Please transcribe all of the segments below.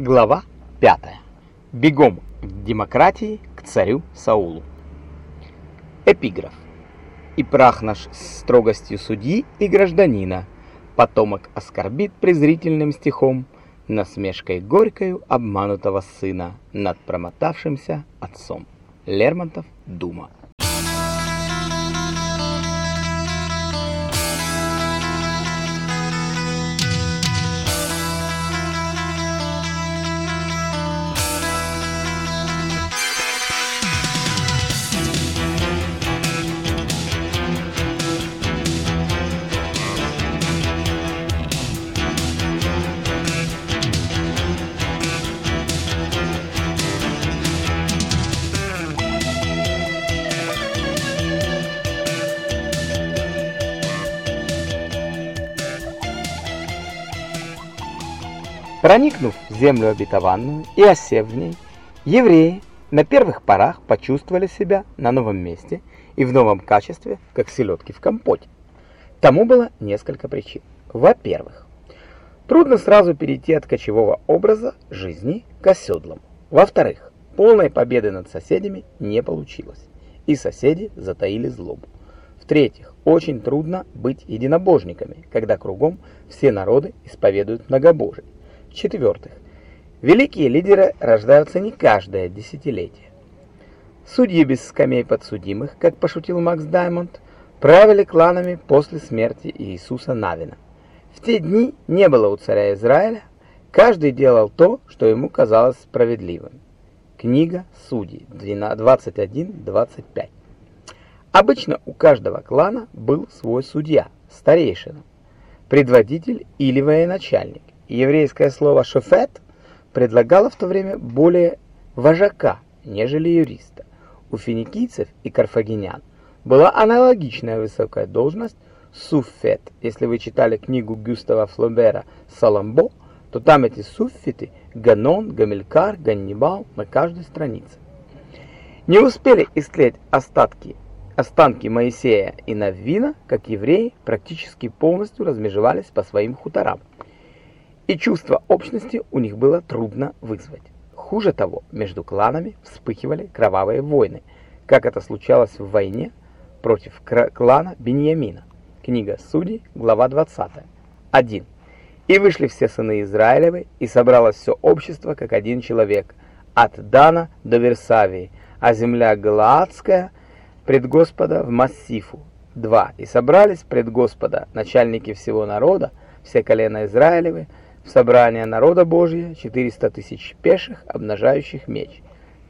Глава 5. Бегом к демократии, к царю Саулу. Эпиграф. И прах наш с строгостью судьи и гражданина, потомок оскорбит презрительным стихом, насмешкой горькою обманутого сына над промотавшимся отцом. Лермонтов, Дума. Проникнув в землю обетованную и осев в ней, евреи на первых порах почувствовали себя на новом месте и в новом качестве, как селедки в компоте. Тому было несколько причин. Во-первых, трудно сразу перейти от кочевого образа жизни к оседлому. Во-вторых, полной победы над соседями не получилось, и соседи затаили злобу. В-третьих, очень трудно быть единобожниками, когда кругом все народы исповедуют многобожие. В-четвертых, великие лидеры рождаются не каждое десятилетие. Судьи без скамей подсудимых, как пошутил Макс Даймонд, правили кланами после смерти Иисуса Навина. В те дни не было у царя Израиля, каждый делал то, что ему казалось справедливым. Книга Судей 21-25 Обычно у каждого клана был свой судья, старейшина, предводитель или военачальник еврейское слово «шофет» предлагало в то время более вожака, нежели юриста. У финикийцев и карфагенян была аналогичная высокая должность суффет. Если вы читали книгу Гюстава Флобера «Саламбо», то там эти суффиты – Ганон, Гамилькар, Ганнибал на каждой странице. Не успели истлеть остатки, останки Моисея и Наввина, как евреи практически полностью размежевались по своим хуторам и чувство общности у них было трудно вызвать. Хуже того, между кланами вспыхивали кровавые войны, как это случалось в войне против клана Беньямина. Книга Судей, глава 20. 1. И вышли все сыны Израилевы, и собралось все общество, как один человек, от Дана до Версавии, а земля Галаадская пред Господа в Массифу. 2. И собрались пред Господа начальники всего народа, все колена Израилевы, собрание народа Божия, 400 тысяч пеших, обнажающих меч.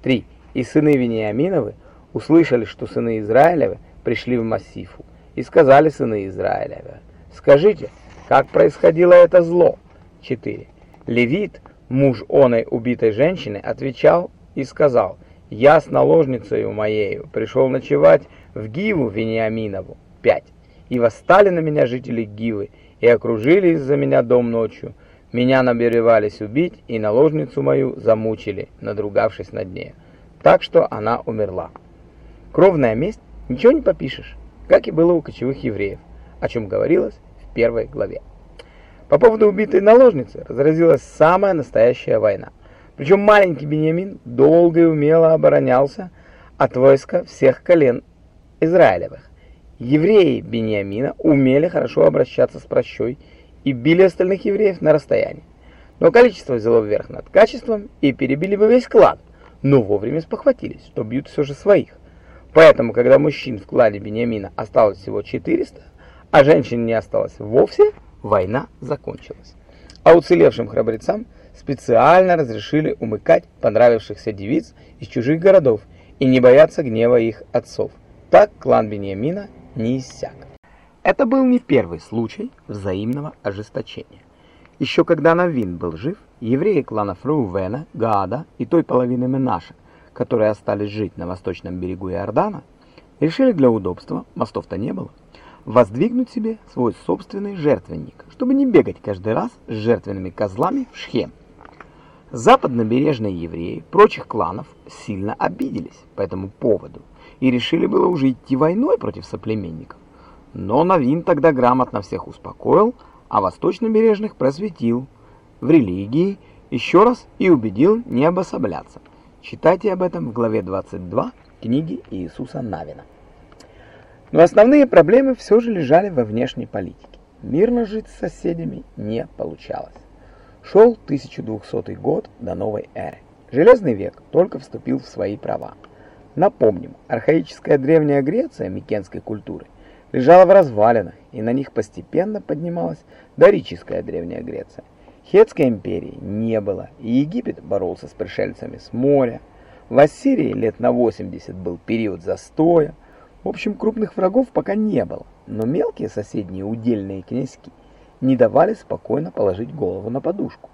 3. И сыны Вениаминовы услышали, что сыны Израилевы пришли в Массифу, и сказали сыны Израилевы, «Скажите, как происходило это зло?» 4. Левит, муж оной убитой женщины, отвечал и сказал, «Я с наложницей моею пришел ночевать в Гиву Вениаминову». 5. И восстали на меня жители Гивы, и окружили из-за меня дом ночью, меня наберевались убить, и наложницу мою замучили, надругавшись над ней. Так что она умерла. Кровная месть ничего не попишешь, как и было у кочевых евреев, о чем говорилось в первой главе. По поводу убитой наложницы разразилась самая настоящая война. Причем маленький Беньямин долго и умело оборонялся от войска всех колен Израилевых. Евреи Беньямина умели хорошо обращаться с прощой и били остальных евреев на расстоянии. Но количество взяло вверх над качеством и перебили бы весь клан, но вовремя спохватились, что бьют все же своих. Поэтому, когда мужчин в клане Бениамина осталось всего 400, а женщин не осталось вовсе, война закончилась. А уцелевшим храбрецам специально разрешили умыкать понравившихся девиц из чужих городов и не бояться гнева их отцов. Так клан Бениамина не иссяк. Это был не первый случай взаимного ожесточения. Еще когда Навин был жив, евреи кланов Рувена, Гаада и той половины Менаша, которые остались жить на восточном берегу Иордана, решили для удобства, мостов-то не было, воздвигнуть себе свой собственный жертвенник, чтобы не бегать каждый раз с жертвенными козлами в Шхем. Западнобережные евреи прочих кланов сильно обиделись по этому поводу и решили было уже идти войной против соплеменников. Но Новин тогда грамотно всех успокоил, а восточнобережных просветил в религии еще раз и убедил не обособляться. Читайте об этом в главе 22 книги Иисуса Навина. Но основные проблемы все же лежали во внешней политике. Мирно жить с соседями не получалось. Шел 1200 год до новой эры. Железный век только вступил в свои права. Напомним, архаическая древняя Греция микенской культуры лежала в развалинах, и на них постепенно поднималась дорическая древняя Греция. Хетской империи не было, и Египет боролся с пришельцами с моря. В Ассирии лет на 80 был период застоя. В общем, крупных врагов пока не было, но мелкие соседние удельные князьки не давали спокойно положить голову на подушку.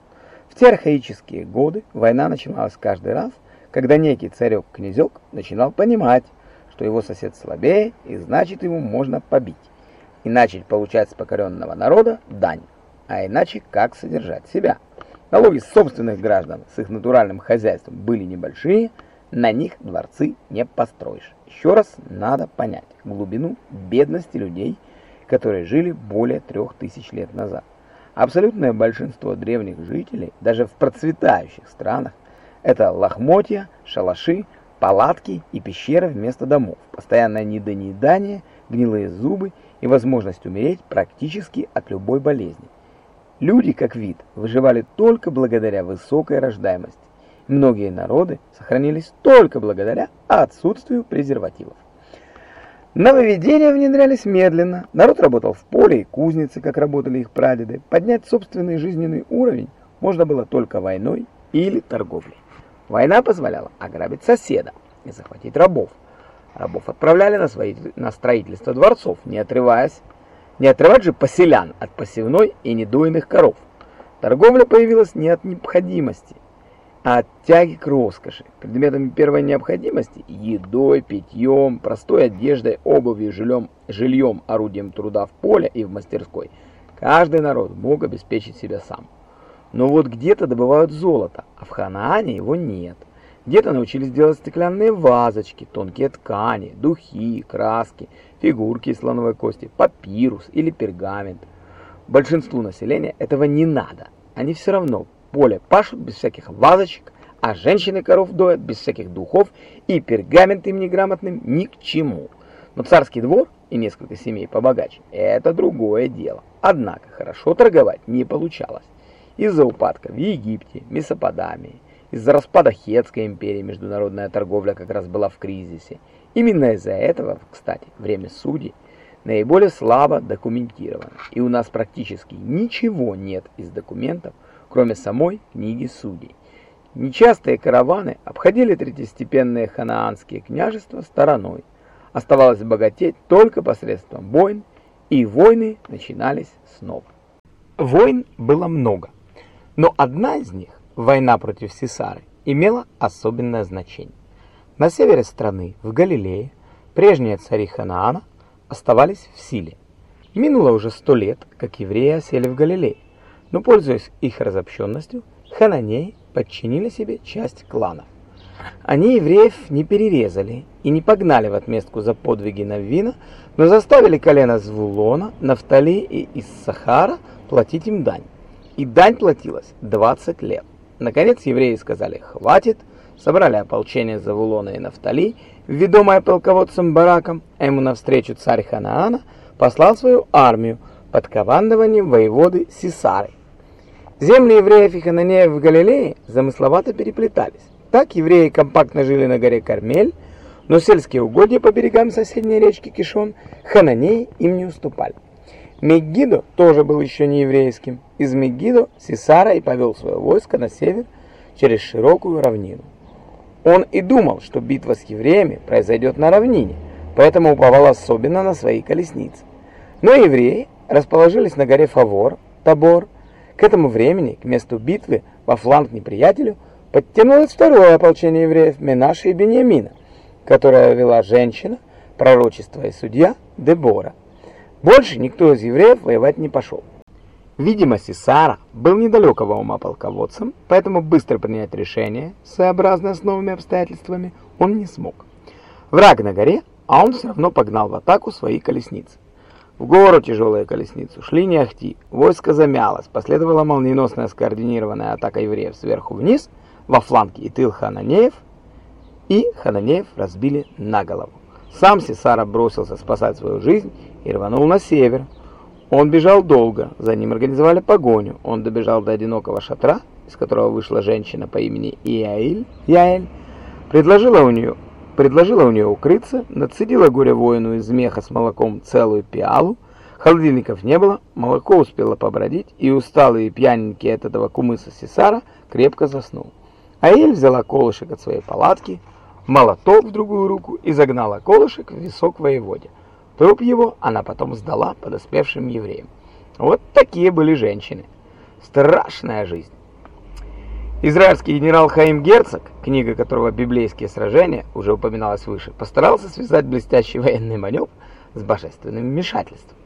В те архаические годы война начиналась каждый раз, когда некий царек-князек начинал понимать, что его сосед слабее, и значит его можно побить, и начать получать с покоренного народа дань, а иначе как содержать себя. Налоги собственных граждан с их натуральным хозяйством были небольшие, на них дворцы не построишь. Еще раз надо понять глубину бедности людей, которые жили более трех тысяч лет назад. Абсолютное большинство древних жителей, даже в процветающих странах, это лохмотья, шалаши, палатки и пещеры вместо домов, постоянное недоедание, гнилые зубы и возможность умереть практически от любой болезни. Люди, как вид, выживали только благодаря высокой рождаемости. Многие народы сохранились только благодаря отсутствию презервативов. Нововведения внедрялись медленно. Народ работал в поле и кузнице, как работали их прадеды. Поднять собственный жизненный уровень можно было только войной или торговлей. Война позволяла ограбить соседа и захватить рабов. Рабов отправляли на, свои, на строительство дворцов, не отрываясь не отрывать же поселян от посевной и недоенных коров. Торговля появилась не от необходимости, а от тяги к роскоши. Предметами первой необходимости – едой, питьем, простой одеждой, обувью, жильем, жильем, орудием труда в поле и в мастерской – каждый народ мог обеспечить себя сам. Но вот где-то добывают золото, а в Ханаане его нет – где-то научились делать стеклянные вазочки, тонкие ткани, духи, краски, фигурки из слоновой кости, папирус или пергамент. Большинству населения этого не надо. Они все равно поле пашут без всяких вазочек, а женщины коров доят без всяких духов, и пергамент им неграмотным ни к чему. Но царский двор и несколько семей побогаче – это другое дело. Однако хорошо торговать не получалось. Из-за упадка в Египте, Месопотамии, из-за распада Хетской империи международная торговля как раз была в кризисе. Именно из-за этого, кстати, время судей наиболее слабо документировано. И у нас практически ничего нет из документов, кроме самой книги судей. Нечастые караваны обходили третьестепенные ханаанские княжества стороной. Оставалось богатеть только посредством войн, и войны начинались снова. Войн было много, но одна из них война против Сесары имела особенное значение. На севере страны, в Галилее, прежние цари Ханаана оставались в силе. Минуло уже сто лет, как евреи осели в Галилее, но, пользуясь их разобщенностью, хананеи подчинили себе часть кланов. Они евреев не перерезали и не погнали в отместку за подвиги Навина, но заставили колено Звулона, Нафтали и Иссахара платить им дань. И дань платилась 20 лет. Наконец евреи сказали «хватит», собрали ополчение Завулона и Нафтали, ведомое полководцем Бараком, а ему навстречу царь Ханаана послал свою армию под командованием воеводы Сисары. Земли евреев и хананеев в Галилее замысловато переплетались. Так евреи компактно жили на горе Кармель, но сельские угодья по берегам соседней речки Кишон хананеи им не уступали. Мегидо тоже был еще не еврейским. Из Мегидо Сесара и повел свое войско на север через широкую равнину. Он и думал, что битва с евреями произойдет на равнине, поэтому уповал особенно на свои колесницы. Но евреи расположились на горе Фавор, Табор. К этому времени, к месту битвы, во фланг неприятелю, подтянулось второе ополчение евреев Менаша и Бениамина, которое вела женщина, пророчество и судья Дебора. Больше никто из евреев воевать не пошел. Видимо, Сесара был недалекого ума полководцем, поэтому быстро принять решение, сообразно с новыми обстоятельствами, он не смог. Враг на горе, а он все равно погнал в атаку свои колесницы. В гору тяжелые колесницу шли не ахти. Войско замялось. Последовала молниеносная скоординированная атака евреев сверху вниз, во фланге и тыл Хананеев, и Хананеев разбили на голову. Сам Сесара бросился спасать свою жизнь и рванул на север. Он бежал долго, за ним организовали погоню. Он добежал до одинокого шатра, из которого вышла женщина по имени Иаиль, Яэль, предложила у нее предложила у нее укрыться, нацедила горе-воину из меха с молоком целую пиалу, холодильников не было, молоко успело побродить, и усталый и пьяненький от этого кумыса Сесара крепко заснул. Аэль взяла колышек от своей палатки, молоток в другую руку и загнала колышек в висок воеводе. Труп его она потом сдала подоспевшим евреям. Вот такие были женщины. Страшная жизнь. Израильский генерал Хаим Герцог, книга которого «Библейские сражения» уже упоминалась выше, постарался связать блестящий военный маневр с божественным вмешательством.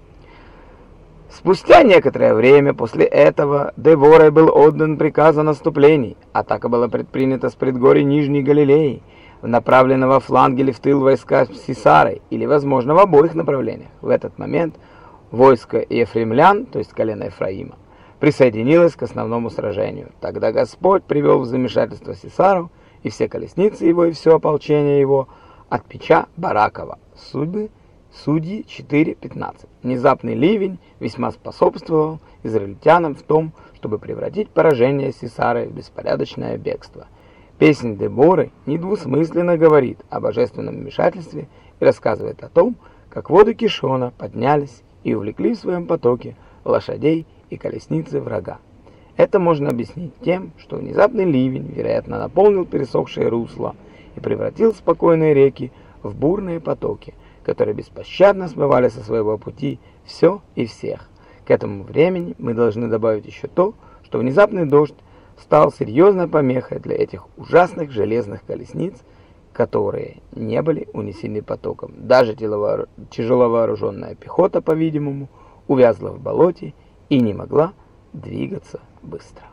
Спустя некоторое время после этого Деворой был отдан приказ о наступлении. Атака была предпринята с предгорий Нижней Галилеи, направленного фланг или в тыл войска Сисары, или, возможно, в обоих направлениях. В этот момент войско Ефремлян, то есть колено Ефраима, присоединилось к основному сражению. Тогда Господь привел в замешательство Сисару и все колесницы его и все ополчение его от Печа Баракова. Судьбы Судьи 4.15. Внезапный ливень весьма способствовал израильтянам в том, чтобы превратить поражение Сисары в беспорядочное бегство. Песнь Деборы недвусмысленно говорит о божественном вмешательстве и рассказывает о том, как воды Кишона поднялись и увлекли в своем потоке лошадей и колесницы врага. Это можно объяснить тем, что внезапный ливень, вероятно, наполнил пересохшее русло и превратил спокойные реки в бурные потоки, которые беспощадно смывали со своего пути все и всех. К этому времени мы должны добавить еще то, что внезапный дождь стал серьезной помехой для этих ужасных железных колесниц, которые не были унесены потоком. Даже тяжеловооруженная пехота, по-видимому, увязла в болоте и не могла двигаться быстро.